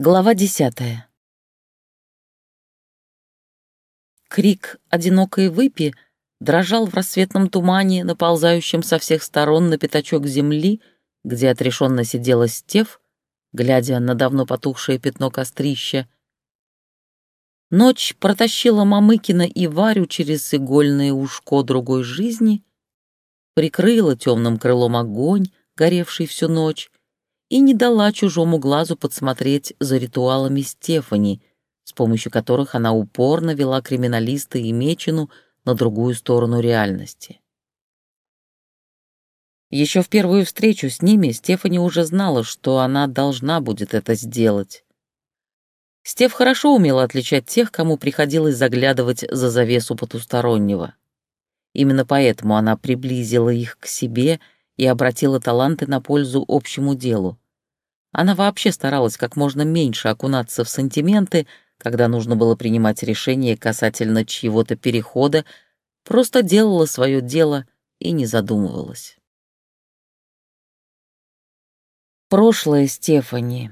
Глава десятая. Крик одинокой выпи дрожал в рассветном тумане, наползающем со всех сторон на пятачок земли, где отрешенно сидела Стев, глядя на давно потухшее пятно кострища. Ночь протащила Мамыкина и Варю через игольное ушко другой жизни, прикрыла темным крылом огонь, горевший всю ночь, и не дала чужому глазу подсмотреть за ритуалами Стефани, с помощью которых она упорно вела криминалиста и Мечину на другую сторону реальности. Еще в первую встречу с ними Стефани уже знала, что она должна будет это сделать. Стеф хорошо умела отличать тех, кому приходилось заглядывать за завесу потустороннего. Именно поэтому она приблизила их к себе и обратила таланты на пользу общему делу. Она вообще старалась как можно меньше окунаться в сантименты, когда нужно было принимать решение касательно чьего-то перехода, просто делала свое дело и не задумывалась. Прошлое Стефани.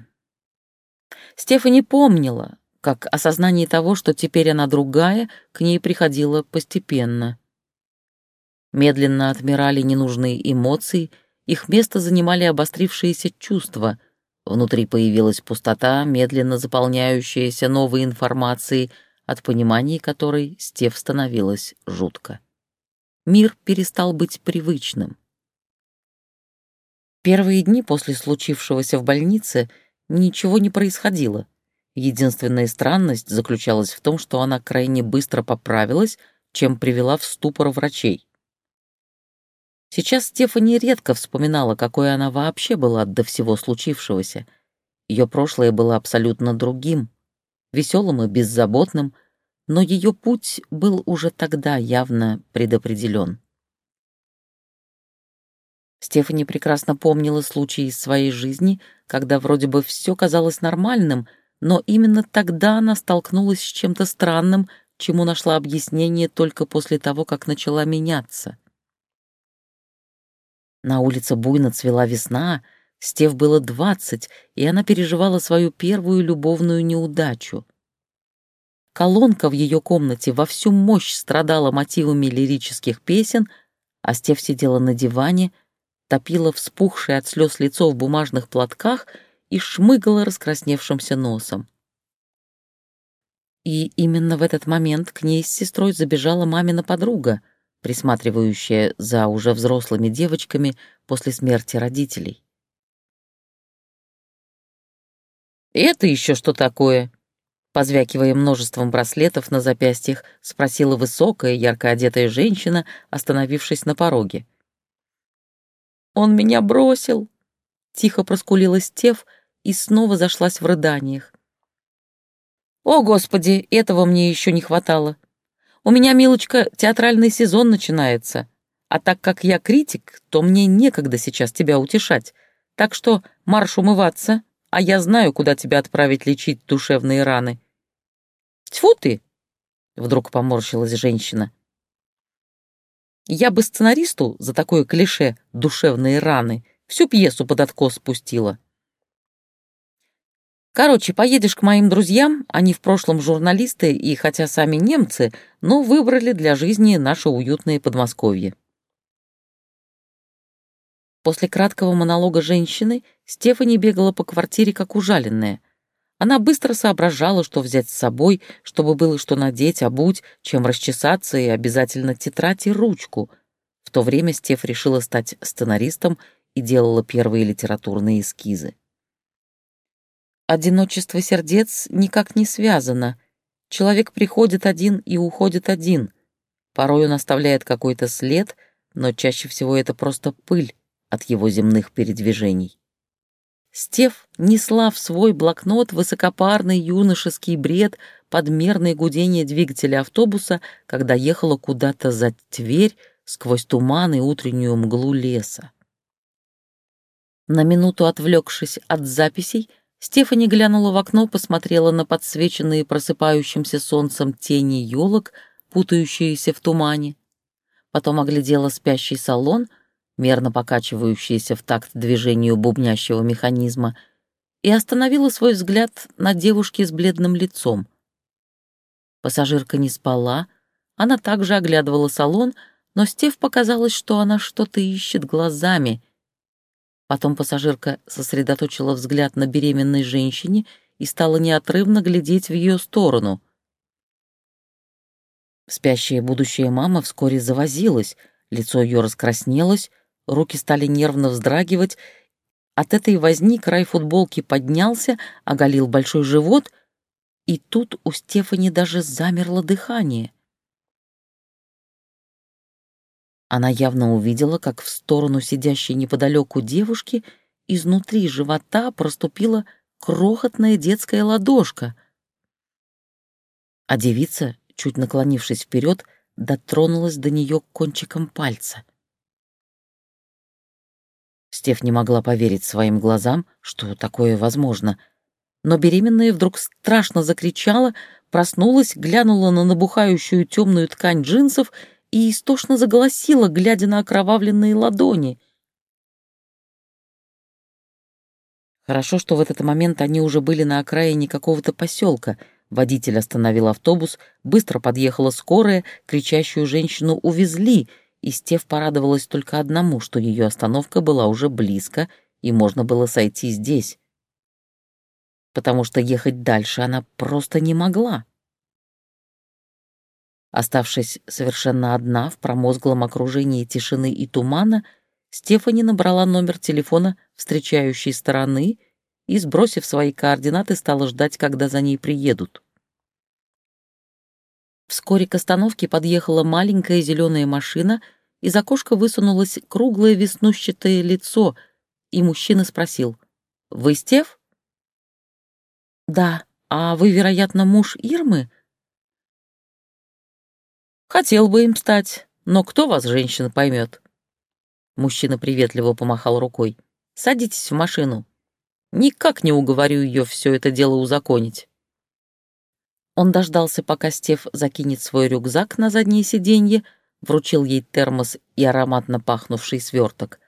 Стефани помнила, как осознание того, что теперь она другая, к ней приходило постепенно. Медленно отмирали ненужные эмоции, их место занимали обострившиеся чувства. Внутри появилась пустота, медленно заполняющаяся новой информацией, от понимания которой Стев становилась жутко. Мир перестал быть привычным. Первые дни после случившегося в больнице ничего не происходило. Единственная странность заключалась в том, что она крайне быстро поправилась, чем привела в ступор врачей. Сейчас Стефани редко вспоминала, какой она вообще была до всего случившегося. Ее прошлое было абсолютно другим, веселым и беззаботным, но ее путь был уже тогда явно предопределен. Стефани прекрасно помнила случаи из своей жизни, когда вроде бы все казалось нормальным, но именно тогда она столкнулась с чем-то странным, чему нашла объяснение только после того, как начала меняться. На улице буйно цвела весна, Стев было двадцать, и она переживала свою первую любовную неудачу. Колонка в ее комнате во всю мощь страдала мотивами лирических песен, а Стев сидела на диване, топила вспухшее от слез лицо в бумажных платках и шмыгала раскрасневшимся носом. И именно в этот момент к ней с сестрой забежала мамина подруга — присматривающая за уже взрослыми девочками после смерти родителей. «Это еще что такое?» Позвякивая множеством браслетов на запястьях, спросила высокая, ярко одетая женщина, остановившись на пороге. «Он меня бросил!» — тихо проскулила Стев и снова зашлась в рыданиях. «О, Господи, этого мне еще не хватало!» У меня, милочка, театральный сезон начинается. А так как я критик, то мне некогда сейчас тебя утешать. Так что марш умываться, а я знаю, куда тебя отправить лечить душевные раны. Тьфу ты! Вдруг поморщилась женщина. Я бы сценаристу за такое клише «душевные раны» всю пьесу под откос спустила. Короче, поедешь к моим друзьям, они в прошлом журналисты и, хотя сами немцы, но выбрали для жизни наше уютное Подмосковье. После краткого монолога женщины Стефани бегала по квартире как ужаленная. Она быстро соображала, что взять с собой, чтобы было что надеть, обуть, чем расчесаться и обязательно тетрадь и ручку. В то время Стеф решила стать сценаристом и делала первые литературные эскизы. Одиночество сердец никак не связано. Человек приходит один и уходит один. Порой он оставляет какой-то след, но чаще всего это просто пыль от его земных передвижений. Стев несла в свой блокнот высокопарный юношеский бред, подмерное гудение двигателя автобуса, когда ехала куда-то за Тверь сквозь туман и утреннюю мглу леса. На минуту отвлекшись от записей, Стефани глянула в окно, посмотрела на подсвеченные просыпающимся солнцем тени елок, путающиеся в тумане. Потом оглядела спящий салон, мерно покачивающийся в такт движению бубнящего механизма, и остановила свой взгляд на девушке с бледным лицом. Пассажирка не спала, она также оглядывала салон, но Стев показалось, что она что-то ищет глазами. Потом пассажирка сосредоточила взгляд на беременной женщине и стала неотрывно глядеть в ее сторону. Спящая будущая мама вскоре завозилась, лицо ее раскраснелось, руки стали нервно вздрагивать. От этой возни край футболки поднялся, оголил большой живот, и тут у Стефани даже замерло дыхание. Она явно увидела, как в сторону сидящей неподалеку девушки изнутри живота проступила крохотная детская ладошка. А девица, чуть наклонившись вперед, дотронулась до нее кончиком пальца. Стеф не могла поверить своим глазам, что такое возможно. Но беременная вдруг страшно закричала, проснулась, глянула на набухающую темную ткань джинсов и истошно заголосила, глядя на окровавленные ладони. Хорошо, что в этот момент они уже были на окраине какого-то поселка. Водитель остановил автобус, быстро подъехала скорая, кричащую женщину увезли, и Стев порадовалась только одному, что ее остановка была уже близко, и можно было сойти здесь. Потому что ехать дальше она просто не могла. Оставшись совершенно одна в промозглом окружении тишины и тумана, Стефани набрала номер телефона встречающей стороны и, сбросив свои координаты, стала ждать, когда за ней приедут. Вскоре к остановке подъехала маленькая зеленая машина, из окошка высунулось круглое веснущатое лицо, и мужчина спросил, «Вы Стеф?» «Да, а вы, вероятно, муж Ирмы?» Хотел бы им стать, но кто вас, женщина, поймет? Мужчина приветливо помахал рукой. Садитесь в машину. Никак не уговорю ее все это дело узаконить. Он дождался, пока Стеф закинет свой рюкзак на заднее сиденье, вручил ей термос и ароматно пахнувший сверток.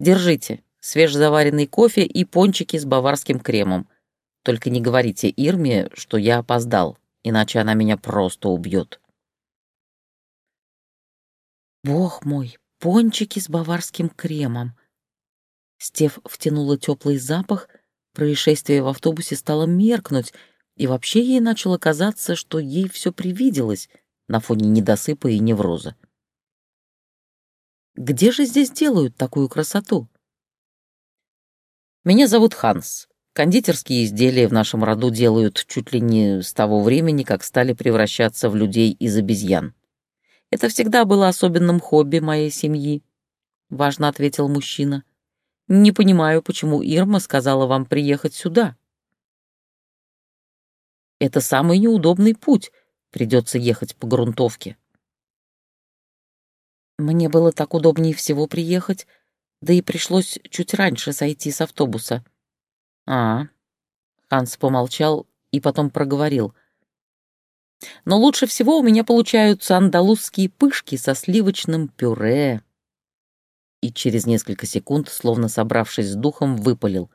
«Держите, свежезаваренный кофе и пончики с баварским кремом. Только не говорите Ирме, что я опоздал, иначе она меня просто убьет». Бог мой, пончики с баварским кремом. Стев втянула теплый запах, происшествие в автобусе стало меркнуть, и вообще ей начало казаться, что ей все привиделось на фоне недосыпа и невроза. Где же здесь делают такую красоту? Меня зовут Ханс. Кондитерские изделия в нашем роду делают чуть ли не с того времени, как стали превращаться в людей из обезьян. Это всегда было особенным хобби моей семьи», — важно ответил мужчина. «Не понимаю, почему Ирма сказала вам приехать сюда». «Это самый неудобный путь. Придется ехать по грунтовке». Мне было так удобнее всего приехать, да и пришлось чуть раньше сойти с автобуса. «А...» — Ханс помолчал и потом проговорил — но лучше всего у меня получаются андалузские пышки со сливочным пюре. И через несколько секунд, словно собравшись с духом, выпалил.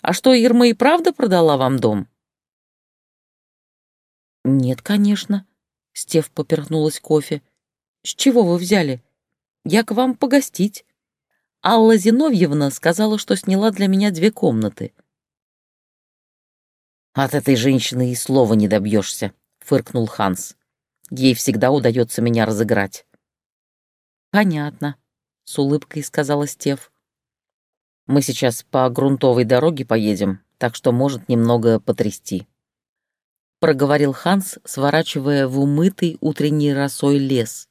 «А что, Ирма и правда продала вам дом?» «Нет, конечно», — Стев поперхнулась кофе. «С чего вы взяли? Я к вам погостить. Алла Зиновьевна сказала, что сняла для меня две комнаты — «От этой женщины и слова не добьешься», — фыркнул Ханс. «Ей всегда удается меня разыграть». «Понятно», — с улыбкой сказала Стев. «Мы сейчас по грунтовой дороге поедем, так что может немного потрясти», — проговорил Ханс, сворачивая в умытый утренней росой лес.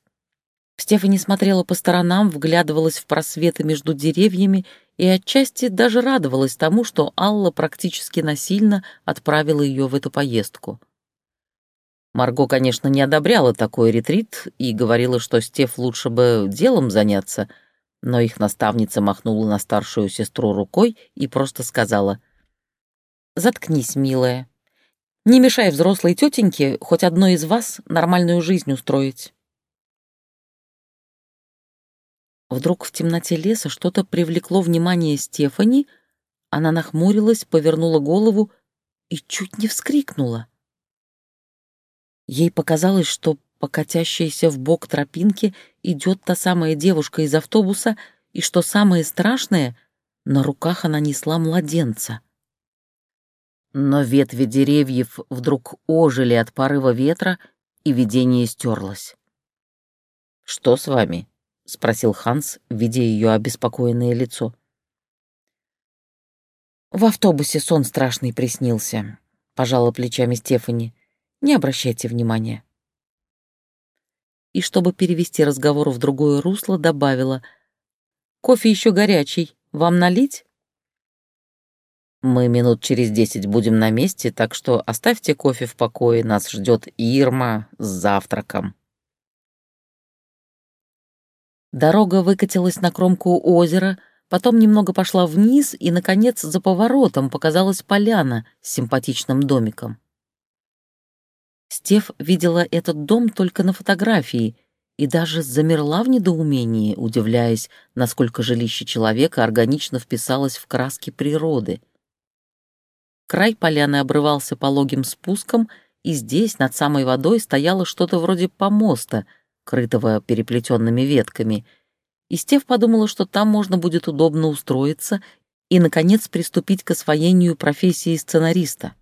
Стефани смотрела по сторонам, вглядывалась в просветы между деревьями и отчасти даже радовалась тому, что Алла практически насильно отправила ее в эту поездку. Марго, конечно, не одобряла такой ретрит и говорила, что Стеф лучше бы делом заняться, но их наставница махнула на старшую сестру рукой и просто сказала «Заткнись, милая. Не мешай взрослой тетеньке хоть одной из вас нормальную жизнь устроить». Вдруг в темноте леса что-то привлекло внимание Стефани, Она нахмурилась, повернула голову и чуть не вскрикнула. Ей показалось, что по катящейся в бок тропинке идет та самая девушка из автобуса, и что самое страшное, на руках она несла младенца. Но ветви деревьев вдруг ожили от порыва ветра, и видение стерлось. «Что с вами?» — спросил Ханс, видя ее обеспокоенное лицо. «В автобусе сон страшный приснился», — пожала плечами Стефани. Не обращайте внимания. И чтобы перевести разговор в другое русло, добавила. «Кофе еще горячий. Вам налить?» «Мы минут через десять будем на месте, так что оставьте кофе в покое, нас ждет Ирма с завтраком». Дорога выкатилась на кромку озера, потом немного пошла вниз, и, наконец, за поворотом показалась поляна с симпатичным домиком. Стеф видела этот дом только на фотографии и даже замерла в недоумении, удивляясь, насколько жилище человека органично вписалось в краски природы. Край поляны обрывался пологим спуском, и здесь, над самой водой, стояло что-то вроде помоста, крытого переплетенными ветками, и Стеф подумала, что там можно будет удобно устроиться и, наконец, приступить к освоению профессии сценариста.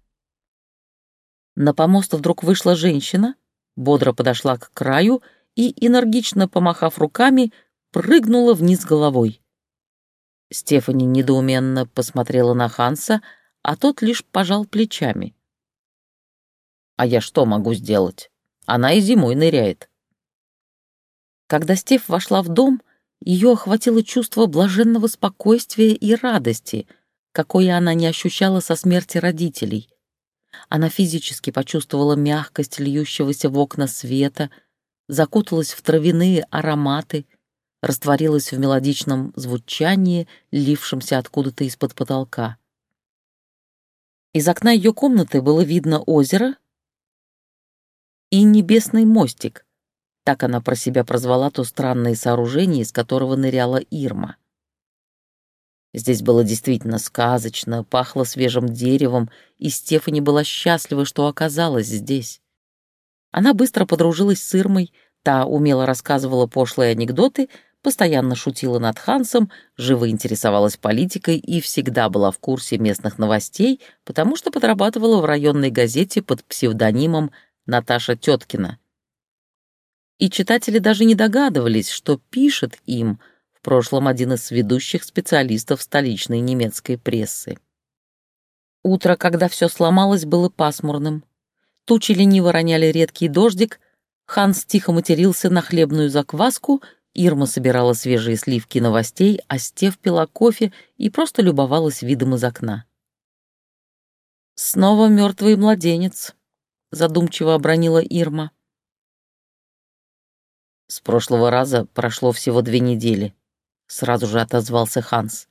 На помост вдруг вышла женщина, бодро подошла к краю и, энергично помахав руками, прыгнула вниз головой. Стефани недоуменно посмотрела на Ханса, а тот лишь пожал плечами. «А я что могу сделать? Она и зимой ныряет». Когда Стеф вошла в дом, ее охватило чувство блаженного спокойствия и радости, какое она не ощущала со смерти родителей. Она физически почувствовала мягкость льющегося в окна света, закуталась в травяные ароматы, растворилась в мелодичном звучании, лившемся откуда-то из-под потолка. Из окна ее комнаты было видно озеро и небесный мостик. Так она про себя прозвала то странное сооружение, из которого ныряла Ирма. Здесь было действительно сказочно, пахло свежим деревом, и Стефани была счастлива, что оказалась здесь. Она быстро подружилась с Ирмой, та умело рассказывала пошлые анекдоты, постоянно шутила над Хансом, живо интересовалась политикой и всегда была в курсе местных новостей, потому что подрабатывала в районной газете под псевдонимом Наташа Теткина. И читатели даже не догадывались, что пишет им — прошлом один из ведущих специалистов столичной немецкой прессы. Утро, когда все сломалось, было пасмурным. Тучи лениво роняли редкий дождик, Ханс тихо матерился на хлебную закваску, Ирма собирала свежие сливки новостей, а Стев пила кофе и просто любовалась видом из окна. «Снова мертвый младенец», — задумчиво обронила Ирма. С прошлого раза прошло всего две недели. — сразу же отозвался Ханс.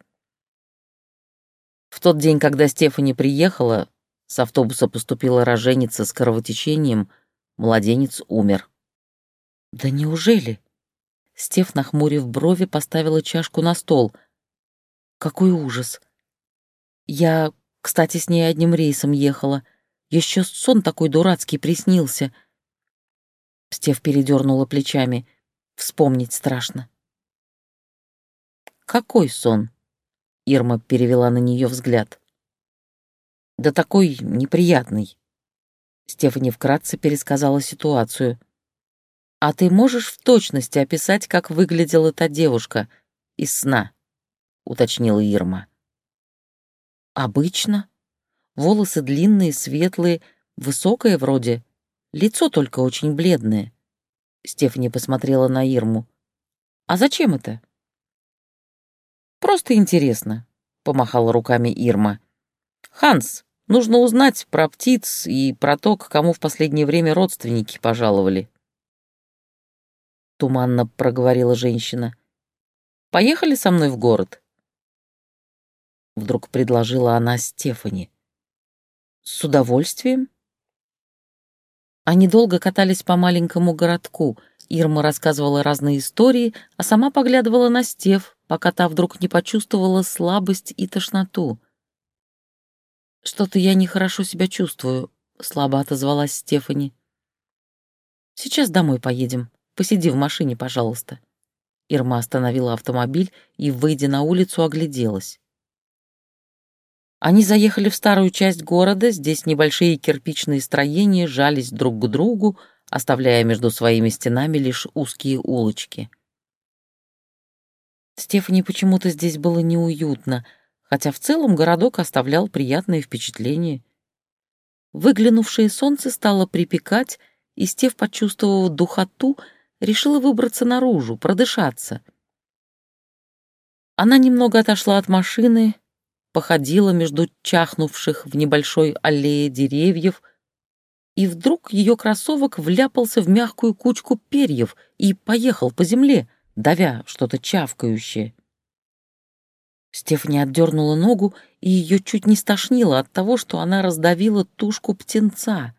В тот день, когда Стефани приехала, с автобуса поступила роженица с кровотечением, младенец умер. «Да неужели?» Стеф, нахмурив брови, поставила чашку на стол. «Какой ужас! Я, кстати, с ней одним рейсом ехала. Еще сон такой дурацкий приснился». Стеф передернула плечами. «Вспомнить страшно». «Какой сон?» Ирма перевела на нее взгляд. «Да такой неприятный». Стефани вкратце пересказала ситуацию. «А ты можешь в точности описать, как выглядела та девушка из сна?» — уточнила Ирма. «Обычно. Волосы длинные, светлые, высокое вроде. Лицо только очень бледное». Стефани посмотрела на Ирму. «А зачем это?» Просто интересно», — помахала руками Ирма. «Ханс, нужно узнать про птиц и про то, к кому в последнее время родственники пожаловали». Туманно проговорила женщина. «Поехали со мной в город?» Вдруг предложила она Стефани. «С удовольствием?» Они долго катались по маленькому городку. Ирма рассказывала разные истории, а сама поглядывала на Стеф, пока та вдруг не почувствовала слабость и тошноту. «Что-то я нехорошо себя чувствую», — слабо отозвалась Стефани. «Сейчас домой поедем. Посиди в машине, пожалуйста». Ирма остановила автомобиль и, выйдя на улицу, огляделась. Они заехали в старую часть города, здесь небольшие кирпичные строения жались друг к другу, оставляя между своими стенами лишь узкие улочки. Стефани почему-то здесь было неуютно, хотя в целом городок оставлял приятные впечатления. Выглянувшее солнце стало припекать, и Стеф, почувствовав духоту, решила выбраться наружу, продышаться. Она немного отошла от машины, походила между чахнувших в небольшой аллее деревьев, и вдруг ее кроссовок вляпался в мягкую кучку перьев и поехал по земле, давя что-то чавкающее. Стефани отдернула ногу, и ее чуть не стошнило от того, что она раздавила тушку птенца.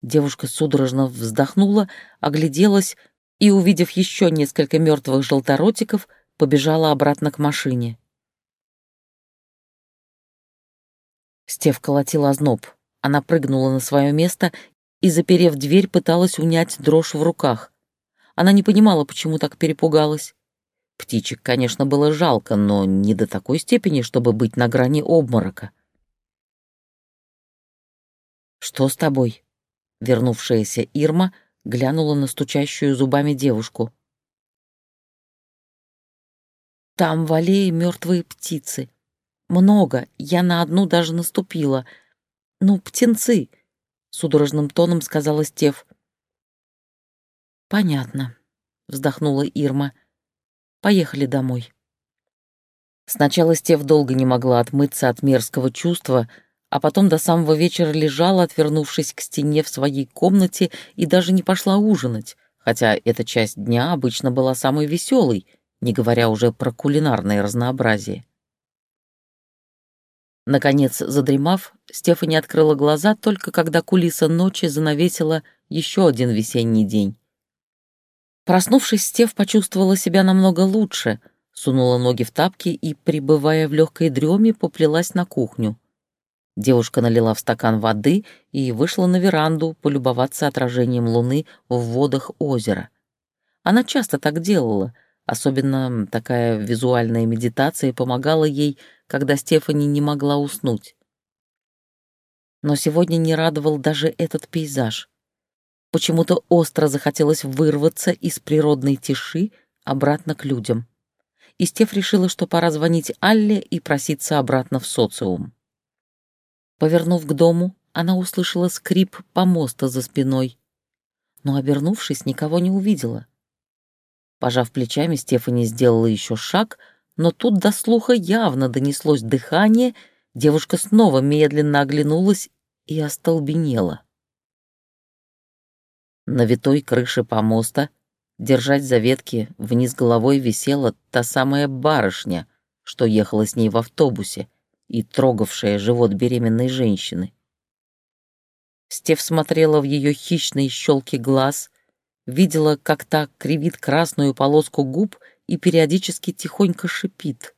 Девушка судорожно вздохнула, огляделась и, увидев еще несколько мертвых желторотиков, побежала обратно к машине. Стев колотила озноб. Она прыгнула на свое место и, заперев дверь, пыталась унять дрожь в руках. Она не понимала, почему так перепугалась. Птичек, конечно, было жалко, но не до такой степени, чтобы быть на грани обморока. «Что с тобой?» Вернувшаяся Ирма глянула на стучащую зубами девушку. «Там в аллее мертвые птицы. Много, я на одну даже наступила. Ну, птенцы!» — судорожным тоном сказала Стев. «Понятно», — вздохнула Ирма. Поехали домой. Сначала Стев долго не могла отмыться от мерзкого чувства, а потом до самого вечера лежала, отвернувшись к стене в своей комнате, и даже не пошла ужинать, хотя эта часть дня обычно была самой веселой, не говоря уже про кулинарное разнообразие. Наконец, задремав, Стефани открыла глаза только когда кулиса ночи занавесила еще один весенний день. Проснувшись, Стев почувствовала себя намного лучше, сунула ноги в тапки и, пребывая в легкой дреме, поплелась на кухню. Девушка налила в стакан воды и вышла на веранду полюбоваться отражением луны в водах озера. Она часто так делала, особенно такая визуальная медитация помогала ей, когда Стефани не могла уснуть. Но сегодня не радовал даже этот пейзаж. Почему-то остро захотелось вырваться из природной тиши обратно к людям. И Стеф решила, что пора звонить Алле и проситься обратно в социум. Повернув к дому, она услышала скрип помоста за спиной, но, обернувшись, никого не увидела. Пожав плечами, Стефани сделала еще шаг, но тут до слуха явно донеслось дыхание, девушка снова медленно оглянулась и остолбенела. На витой крыше помоста, держать за ветки, вниз головой висела та самая барышня, что ехала с ней в автобусе и трогавшая живот беременной женщины. Стев смотрела в ее хищные щелки глаз, видела, как та кривит красную полоску губ и периодически тихонько шипит.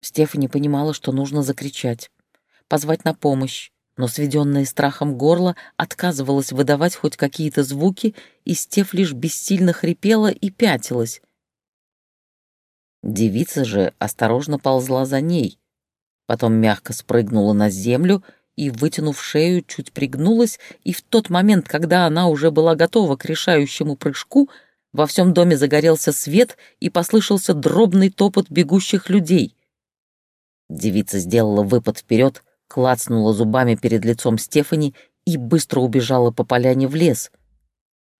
Стефани понимала, что нужно закричать, позвать на помощь, но сведенное страхом горло отказывалось выдавать хоть какие-то звуки, и Стеф лишь бессильно хрипела и пятилась. Девица же осторожно ползла за ней, потом мягко спрыгнула на землю и, вытянув шею, чуть пригнулась, и в тот момент, когда она уже была готова к решающему прыжку, во всем доме загорелся свет и послышался дробный топот бегущих людей. Девица сделала выпад вперед, клацнула зубами перед лицом Стефани и быстро убежала по поляне в лес,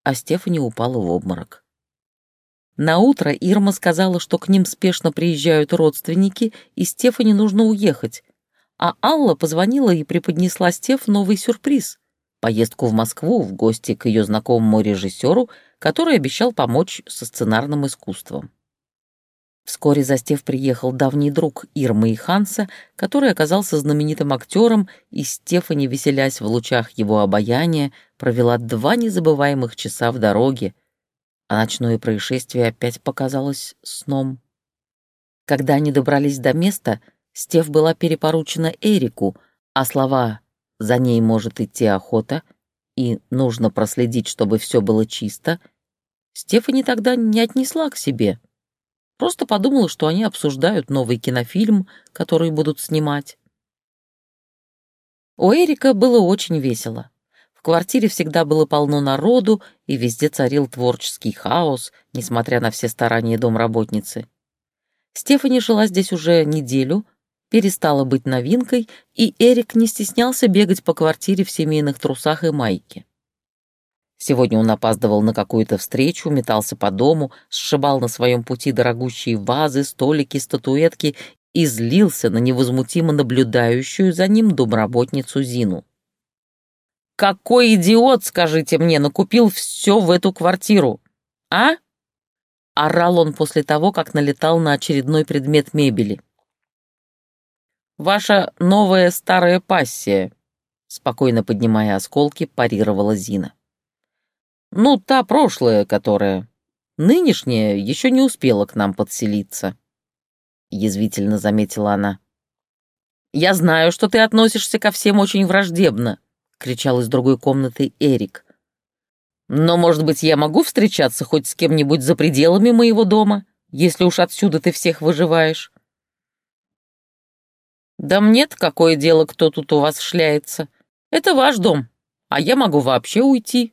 а Стефани упала в обморок. На утро Ирма сказала, что к ним спешно приезжают родственники, и Стефани нужно уехать. А Алла позвонила и преподнесла Стеф новый сюрприз — поездку в Москву в гости к ее знакомому режиссеру, который обещал помочь со сценарным искусством. Вскоре за Стев приехал давний друг Ирмы и Ханса, который оказался знаменитым актером, и Стефани, веселясь в лучах его обаяния, провела два незабываемых часа в дороге, а ночное происшествие опять показалось сном. Когда они добрались до места, Стеф была перепоручена Эрику, а слова «за ней может идти охота» и «нужно проследить, чтобы все было чисто» Стефани тогда не отнесла к себе. Просто подумала, что они обсуждают новый кинофильм, который будут снимать. У Эрика было очень весело. В квартире всегда было полно народу, и везде царил творческий хаос, несмотря на все старания домработницы. Стефани жила здесь уже неделю, перестала быть новинкой, и Эрик не стеснялся бегать по квартире в семейных трусах и майке. Сегодня он опаздывал на какую-то встречу, метался по дому, сшибал на своем пути дорогущие вазы, столики, статуэтки и злился на невозмутимо наблюдающую за ним домработницу Зину. «Какой идиот, скажите мне, накупил все в эту квартиру? А?» Орал он после того, как налетал на очередной предмет мебели. «Ваша новая старая пассия», — спокойно поднимая осколки, парировала Зина. «Ну, та прошлая, которая. Нынешняя еще не успела к нам подселиться», — язвительно заметила она. «Я знаю, что ты относишься ко всем очень враждебно», — кричал из другой комнаты Эрик. «Но, может быть, я могу встречаться хоть с кем-нибудь за пределами моего дома, если уж отсюда ты всех выживаешь?» «Да мне-то какое дело, кто тут у вас шляется. Это ваш дом, а я могу вообще уйти».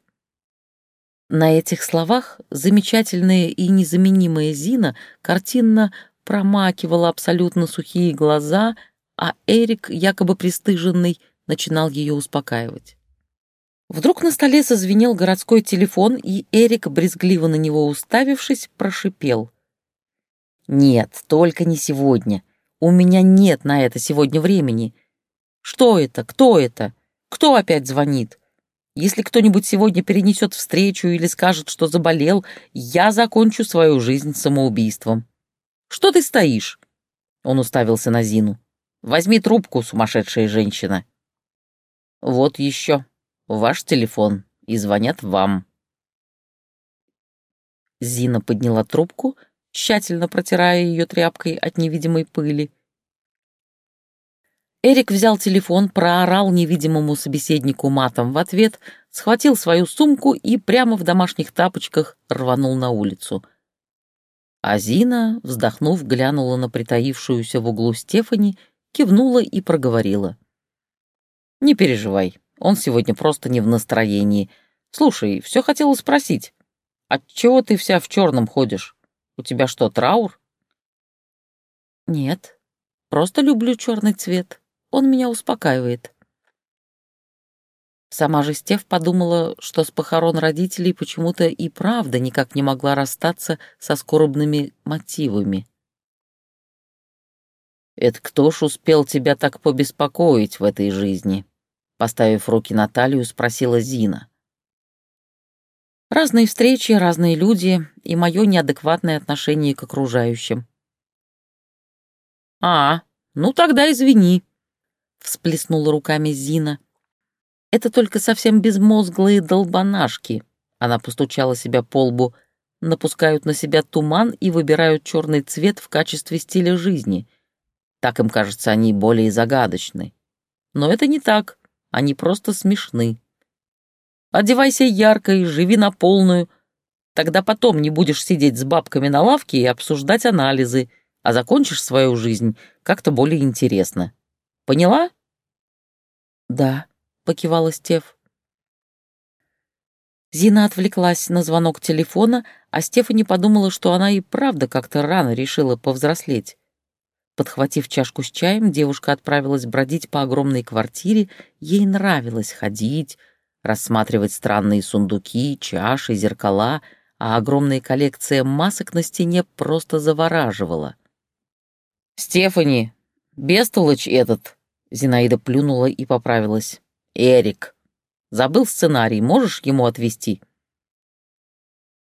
На этих словах замечательная и незаменимая Зина картинно промакивала абсолютно сухие глаза, а Эрик, якобы пристыженный, начинал ее успокаивать. Вдруг на столе зазвенел городской телефон, и Эрик, брезгливо на него уставившись, прошипел. «Нет, только не сегодня. У меня нет на это сегодня времени. Что это? Кто это? Кто опять звонит? Если кто-нибудь сегодня перенесет встречу или скажет, что заболел, я закончу свою жизнь самоубийством. Что ты стоишь?» Он уставился на Зину. «Возьми трубку, сумасшедшая женщина». «Вот еще. Ваш телефон. И звонят вам». Зина подняла трубку тщательно протирая ее тряпкой от невидимой пыли. Эрик взял телефон, проорал невидимому собеседнику матом в ответ, схватил свою сумку и прямо в домашних тапочках рванул на улицу. Азина, вздохнув, глянула на притаившуюся в углу Стефани, кивнула и проговорила. «Не переживай, он сегодня просто не в настроении. Слушай, все хотела спросить, отчего ты вся в черном ходишь? У тебя что, траур?» «Нет, просто люблю черный цвет. Он меня успокаивает». Сама же Стев подумала, что с похорон родителей почему-то и правда никак не могла расстаться со скорбными мотивами. «Это кто ж успел тебя так побеспокоить в этой жизни?» Поставив руки на талию, спросила Зина. Разные встречи, разные люди и мое неадекватное отношение к окружающим. «А, ну тогда извини», — всплеснула руками Зина. «Это только совсем безмозглые долбанашки», — она постучала себя по лбу, напускают на себя туман и выбирают черный цвет в качестве стиля жизни. Так им кажется, они более загадочны. Но это не так, они просто смешны. Одевайся ярко и живи на полную. Тогда потом не будешь сидеть с бабками на лавке и обсуждать анализы, а закончишь свою жизнь как-то более интересно. Поняла? Да, покивала Стеф. Зина отвлеклась на звонок телефона, а Стефани подумала, что она и правда как-то рано решила повзрослеть. Подхватив чашку с чаем, девушка отправилась бродить по огромной квартире. Ей нравилось ходить, рассматривать странные сундуки, чаши, зеркала, а огромная коллекция масок на стене просто завораживала. «Стефани, бестолочь этот!» Зинаида плюнула и поправилась. «Эрик, забыл сценарий, можешь ему отвести?»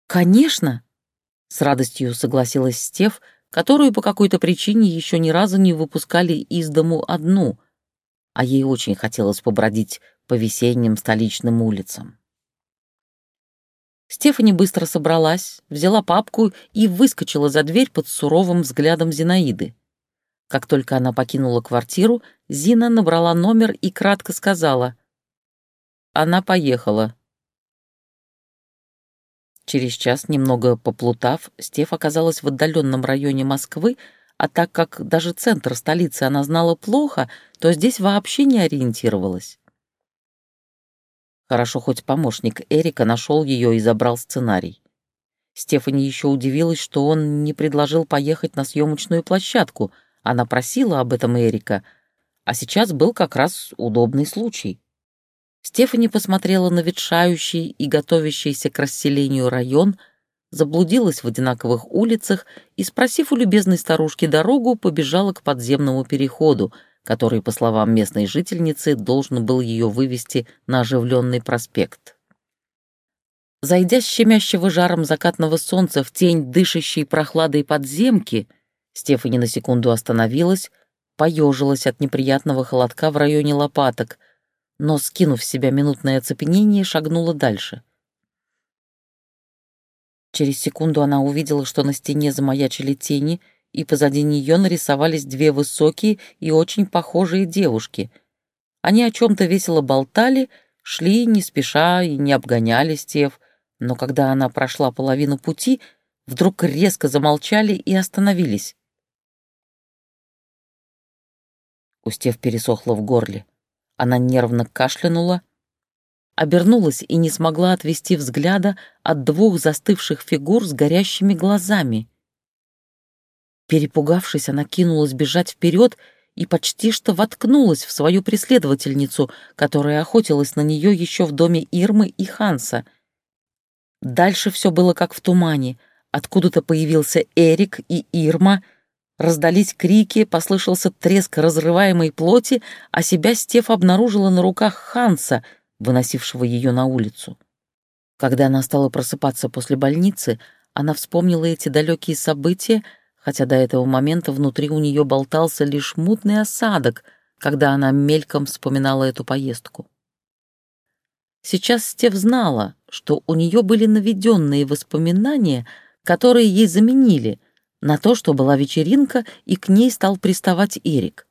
«Конечно!» — с радостью согласилась Стеф, которую по какой-то причине еще ни разу не выпускали из дому одну, а ей очень хотелось побродить по весенним столичным улицам. Стефани быстро собралась, взяла папку и выскочила за дверь под суровым взглядом Зинаиды. Как только она покинула квартиру, Зина набрала номер и кратко сказала. Она поехала. Через час, немного поплутав, Стеф оказалась в отдаленном районе Москвы, а так как даже центр столицы она знала плохо, то здесь вообще не ориентировалась. Хорошо, хоть помощник Эрика нашел ее и забрал сценарий. Стефани еще удивилась, что он не предложил поехать на съемочную площадку. Она просила об этом Эрика, а сейчас был как раз удобный случай. Стефани посмотрела на ветшающий и готовящийся к расселению район, заблудилась в одинаковых улицах и, спросив у любезной старушки дорогу, побежала к подземному переходу, который, по словам местной жительницы, должен был ее вывести на оживленный проспект. Зайдя с щемящего жаром закатного солнца в тень дышащей прохладой подземки, Стефани на секунду остановилась, поежилась от неприятного холодка в районе лопаток — но, скинув с себя минутное оцепенение, шагнула дальше. Через секунду она увидела, что на стене замаячили тени, и позади нее нарисовались две высокие и очень похожие девушки. Они о чем-то весело болтали, шли не спеша и не обгоняли Стев, но когда она прошла половину пути, вдруг резко замолчали и остановились. У Стев пересохло в горле. Она нервно кашлянула, обернулась и не смогла отвести взгляда от двух застывших фигур с горящими глазами. Перепугавшись, она кинулась бежать вперед и почти что воткнулась в свою преследовательницу, которая охотилась на нее еще в доме Ирмы и Ханса. Дальше все было как в тумане. Откуда-то появился Эрик и Ирма — Раздались крики, послышался треск разрываемой плоти, а себя Стеф обнаружила на руках Ханса, выносившего ее на улицу. Когда она стала просыпаться после больницы, она вспомнила эти далекие события, хотя до этого момента внутри у нее болтался лишь мутный осадок, когда она мельком вспоминала эту поездку. Сейчас Стеф знала, что у нее были наведенные воспоминания, которые ей заменили — на то, что была вечеринка, и к ней стал приставать Эрик.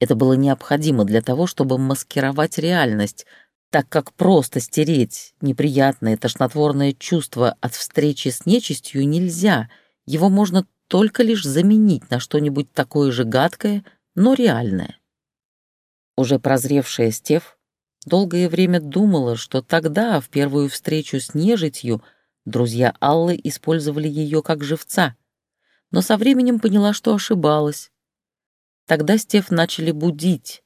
Это было необходимо для того, чтобы маскировать реальность, так как просто стереть неприятное тошнотворное чувство от встречи с нечистью нельзя, его можно только лишь заменить на что-нибудь такое же гадкое, но реальное. Уже прозревшая Стеф долгое время думала, что тогда, в первую встречу с нежитью, друзья Аллы использовали ее как живца — но со временем поняла, что ошибалась. Тогда Стеф начали будить.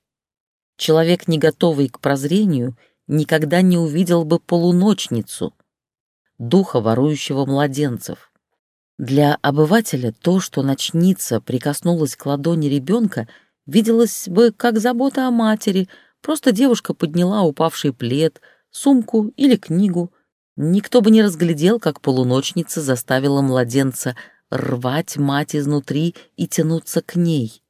Человек, не готовый к прозрению, никогда не увидел бы полуночницу, духа, ворующего младенцев. Для обывателя то, что ночница прикоснулась к ладони ребенка, виделось бы как забота о матери, просто девушка подняла упавший плед, сумку или книгу. Никто бы не разглядел, как полуночница заставила младенца рвать мать изнутри и тянуться к ней.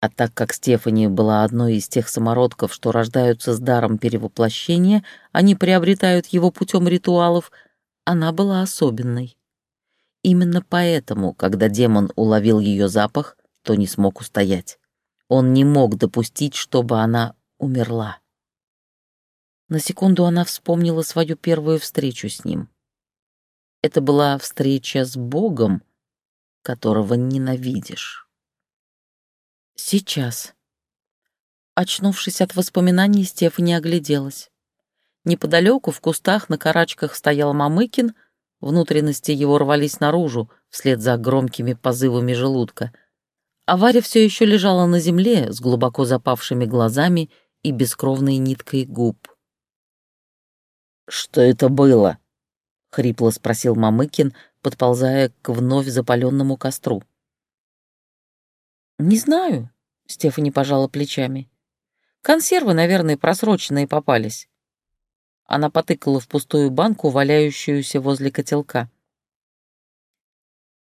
А так как Стефани была одной из тех самородков, что рождаются с даром перевоплощения, они приобретают его путем ритуалов, она была особенной. Именно поэтому, когда демон уловил ее запах, то не смог устоять. Он не мог допустить, чтобы она умерла. На секунду она вспомнила свою первую встречу с ним. Это была встреча с Богом, которого ненавидишь. Сейчас. Очнувшись от воспоминаний, Стефани огляделась. Неподалеку, в кустах, на карачках стоял Мамыкин, внутренности его рвались наружу, вслед за громкими позывами желудка. А Варя все еще лежала на земле с глубоко запавшими глазами и бескровной ниткой губ. «Что это было?» — хрипло спросил Мамыкин, подползая к вновь запаленному костру. «Не знаю», — Стефани пожала плечами. «Консервы, наверное, просроченные попались». Она потыкала в пустую банку, валяющуюся возле котелка.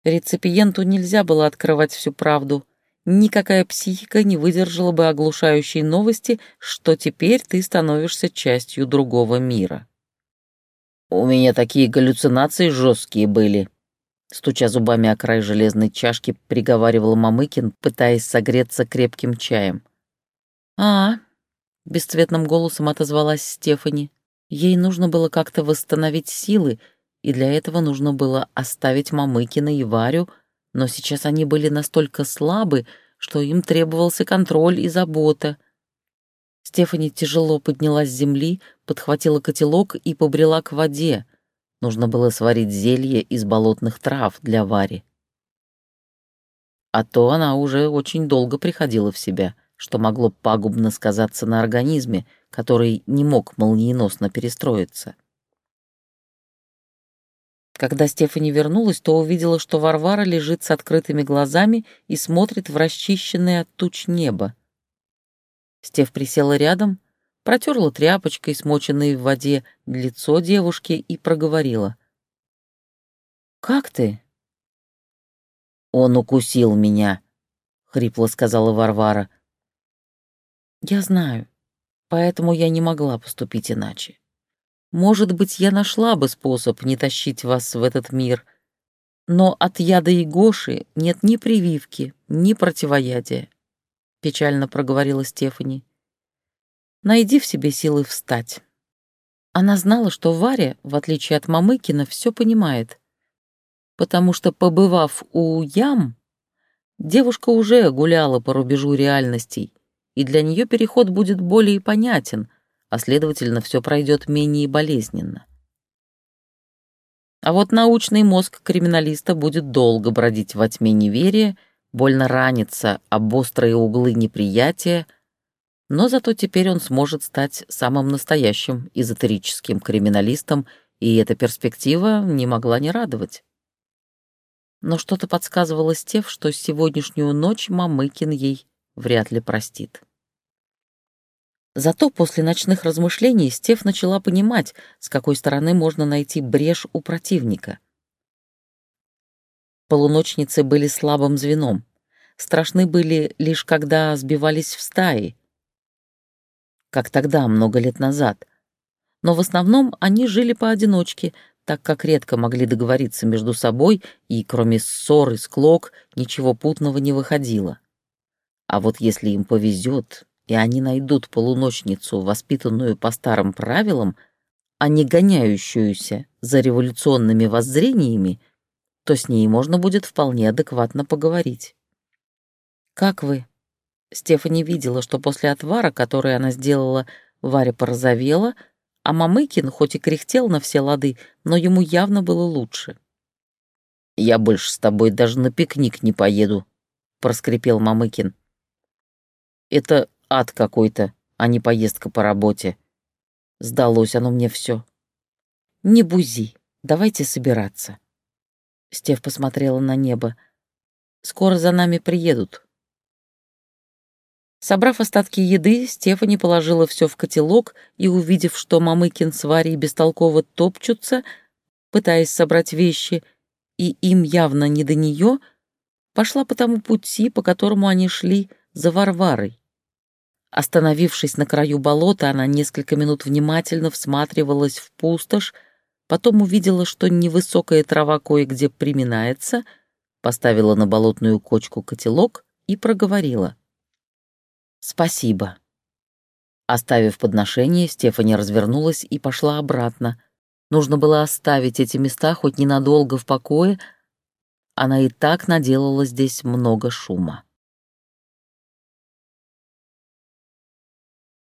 Реципиенту нельзя было открывать всю правду. Никакая психика не выдержала бы оглушающей новости, что теперь ты становишься частью другого мира. У меня такие галлюцинации жесткие были. Стуча зубами о край железной чашки, приговаривал Мамыкин, пытаясь согреться крепким чаем. «А, — бесцветным голосом отозвалась Стефани. Ей нужно было как-то восстановить силы, и для этого нужно было оставить Мамыкина и Варю, но сейчас они были настолько слабы, что им требовался контроль и забота. Стефани тяжело поднялась с земли, подхватила котелок и побрела к воде. Нужно было сварить зелье из болотных трав для Вари. А то она уже очень долго приходила в себя, что могло пагубно сказаться на организме, который не мог молниеносно перестроиться. Когда Стефани вернулась, то увидела, что Варвара лежит с открытыми глазами и смотрит в расчищенное от туч небо. Стеф присела рядом, протерла тряпочкой, смоченной в воде, лицо девушки и проговорила. «Как ты?» «Он укусил меня», — хрипло сказала Варвара. «Я знаю, поэтому я не могла поступить иначе. Может быть, я нашла бы способ не тащить вас в этот мир, но от яда и Гоши нет ни прививки, ни противоядия», — печально проговорила Стефани. «Найди в себе силы встать». Она знала, что Варя, в отличие от Мамыкина, все понимает, потому что, побывав у ям, девушка уже гуляла по рубежу реальностей, и для нее переход будет более понятен — а следовательно, все пройдет менее болезненно. А вот научный мозг криминалиста будет долго бродить во тьме неверия, больно раниться об острые углы неприятия, но зато теперь он сможет стать самым настоящим эзотерическим криминалистом, и эта перспектива не могла не радовать. Но что-то подсказывало Стев, что сегодняшнюю ночь Мамыкин ей вряд ли простит. Зато после ночных размышлений Стеф начала понимать, с какой стороны можно найти брешь у противника. Полуночницы были слабым звеном. Страшны были лишь когда сбивались в стаи, как тогда, много лет назад. Но в основном они жили поодиночке, так как редко могли договориться между собой, и кроме ссор и склок ничего путного не выходило. А вот если им повезет, и они найдут полуночницу, воспитанную по старым правилам, а не гоняющуюся за революционными воззрениями, то с ней можно будет вполне адекватно поговорить. «Как вы?» Стефани видела, что после отвара, который она сделала, Варя порозовела, а Мамыкин хоть и кряхтел на все лады, но ему явно было лучше. «Я больше с тобой даже на пикник не поеду», — проскрипел Мамыкин. «Это ад какой-то, а не поездка по работе. Сдалось оно мне все. Не бузи, давайте собираться. Стев посмотрела на небо. Скоро за нами приедут. Собрав остатки еды, Стефани положила все в котелок и, увидев, что Мамыкин с Варей бестолково топчутся, пытаясь собрать вещи, и им явно не до нее, пошла по тому пути, по которому они шли за Варварой. Остановившись на краю болота, она несколько минут внимательно всматривалась в пустошь, потом увидела, что невысокая трава кое-где приминается, поставила на болотную кочку котелок и проговорила. «Спасибо». Оставив подношение, Стефани развернулась и пошла обратно. Нужно было оставить эти места хоть ненадолго в покое, она и так наделала здесь много шума.